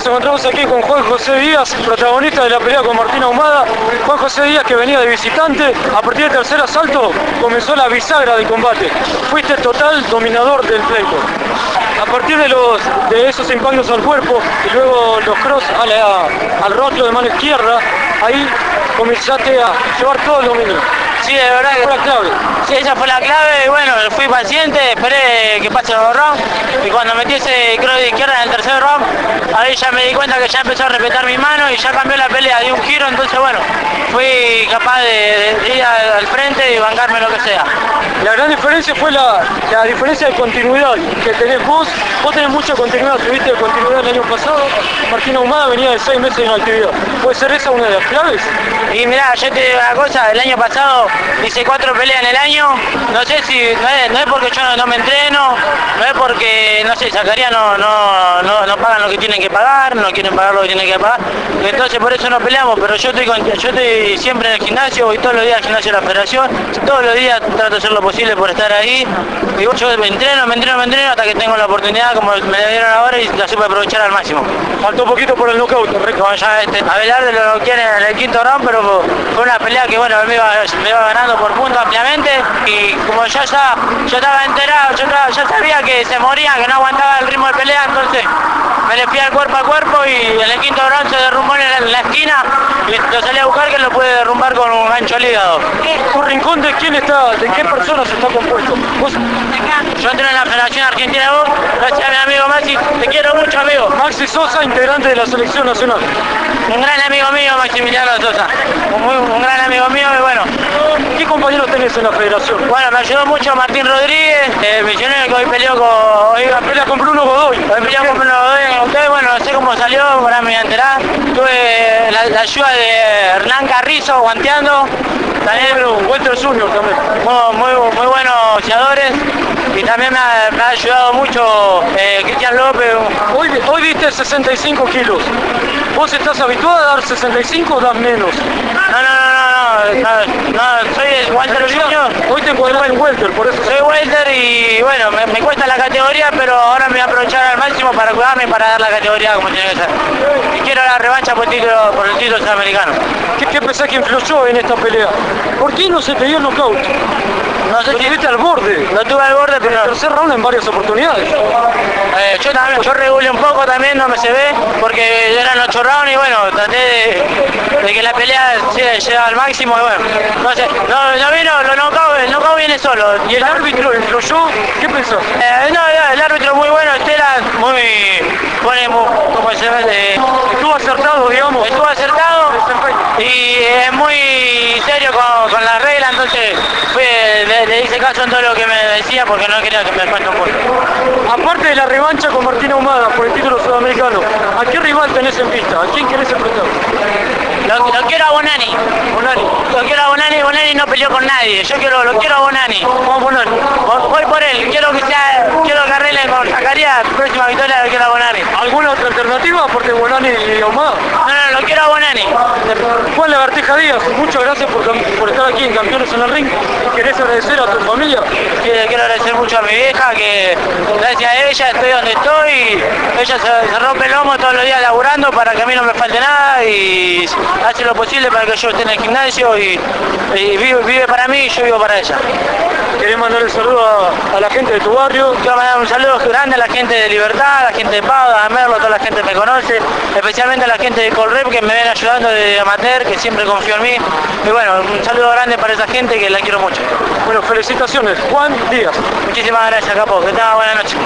Nos encontramos aquí con Juan José Díaz, protagonista de la pelea con Martín Ahumada. Juan José Díaz que venía de visitante, a partir del tercer asalto comenzó la bisagra del combate. Fuiste total dominador del pleito. A partir de, los, de esos impactos al cuerpo y luego los cross a al rostro de mano izquierda, ahí comenzaste a llevar todo el dominio. Sí, de verdad que Fue la clave. Sí, esa fue la clave y bueno, fui paciente, esperé que pase los rounds y cuando metí ese cross de izquierda en el tercer round, ahí ya me di cuenta que ya empezó a respetar mi mano y ya cambió la pelea de un giro, entonces bueno, fui capaz de, de ir al frente y bancarme lo que sea. La gran diferencia fue la, la diferencia de continuidad que tenés vos. Vos tenés mucha continuidad, tuviste continuidad el año pasado. Martín Ahumada venía de seis meses en actividad. ¿Puede ser esa una de las claves? Y mirá, yo te digo una cosa, el año pasado hice cuatro peleas en el año, no sé si, no es, no es porque yo no, no me entreno, no es porque, no sé, Zacarías no, no, no, no pagan lo que tienen que pagar, no quieren pagar lo que tienen que pagar, entonces por eso no peleamos, pero yo estoy, con- yo estoy siempre en el gimnasio, voy todos los días al gimnasio de la federación, todos los días trato de hacer lo posible por estar ahí, y yo me entreno, me entreno, me entreno hasta que tengo la oportunidad como me dieron ahora y la supe aprovechar al máximo. Faltó poquito por el knockout. Como ya este, Abelardo lo quiere en el quinto round, pero fue una pelea que bueno, me iba, me iba ganando por puntos ampliamente y como yo ya yo estaba enterado, yo estaba- ya sabía que se moría, que no aguantaba el ritmo de pelea, entonces me le fui al cuerpo a cuerpo y el quinto round se derrumbó en la, en la esquina y lo salí a buscar que lo pude derrumbar con un gancho al hígado. ¿Un rincón de quién está, de qué personas está compuesto? Vos, Yo entré en la Federación Argentina de Box, gracias a mi amigo Maxi, te quiero mucho amigo. Maxi Sosa, integrante de la selección nacional. Un gran amigo mío, Maximiliano Sosa. Un, un gran amigo mío y bueno, ¿Qué en la federación? Bueno, me ayudó mucho Martín Rodríguez, eh, millonario que hoy peleó con... Hoy Pelea con Bruno Godoy. hoy peleó con Bruno Godoy en ustedes, bueno, no sé cómo salió, ahora me voy a enterar. Tuve la, la ayuda de Hernán Carrizo guanteando, también Bueno, Walter Junior también. muy, muy, muy buenos boxeadores. Y también me ha, me ha ayudado mucho eh, Cristian López, Hoy, hoy diste 65 kilos. ¿Vos estás habituado a dar 65 o das menos? no, no, no, no, no, no, no, soy Walter. Encuadras en Welter, por eso. Soy welter y bueno, me, me cuesta la categoría, pero ahora me voy a aprovechar al máximo para cuidarme y para dar la categoría como tiene que ser. Y quiero la revancha por el título, por el título sudamericano. ¿Qué, qué pensás que influyó en esta pelea? ¿Por qué no se te dio el knockout? No sé Lo si tuviste al borde. lo tuve al borde, En el pero tercer round en varias oportunidades. eh, yo también, yo regulé un poco también, no me se ve, porque eran ocho rounds y bueno, traté de, de que la pelea se llegue al máximo y bueno, no sé, no, no vino, lo knockout, el knockout viene solo. ¿Y el árbitro influyó? ¿Qué pensás? Eh, no, no, el árbitro muy bueno, Estela, muy, pone muy, como se ve, eh, Estuvo acertado, digamos. estuvo acertado y es muy serio con, con la regla, entonces fui, le, hice caso en todo lo que me decía porque no quería que me cuente un punto. Aparte de la revancha con Martín Ahumada por el título sudamericano, ¿a qué rival tenés en vista? ¿A quién querés enfrentar? Lo, lo quiero a Bonani, Bonani. lo quiero a Bonani, Bonani no peleó con nadie, yo quiero, lo quiero a Bonani. Juan Bonani voy por él, quiero que sea, quiero que Zacarías, próxima victoria lo quiero a Bonani. ¿Alguna otra alternativa aparte de Bonani y Ahumada? No, no, lo quiero a Bonani. Juan Lagarteja Díaz, muchas gracias por, estar aquí en Campeones en el Ring. ¿Querés agradecer a tu familia? Quiero, quiero agradecer mucho a mi vieja que gracias a ella estoy donde estoy. Ella se, se rompe el lomo todos los días laburando para que a mí no me falte nada y hace lo posible para que yo esté en el gimnasio y, y vive, vive para mí y yo vivo para ella. ¿Querés mandar el saludo a, a la gente de tu barrio? Quiero mandar un saludo grande a la gente de Libertad, la gente de Pauda, de Merlo, toda la gente que me conoce, especialmente a la gente de Colrep que me ven ayudando de amateur, que siempre confío en mí. Y bueno, un saludo grande para esa gente que la quiero mucho. Bueno, felicitaciones. Juan Díaz. Muchísimas gracias, capo. Que tenga buena noche.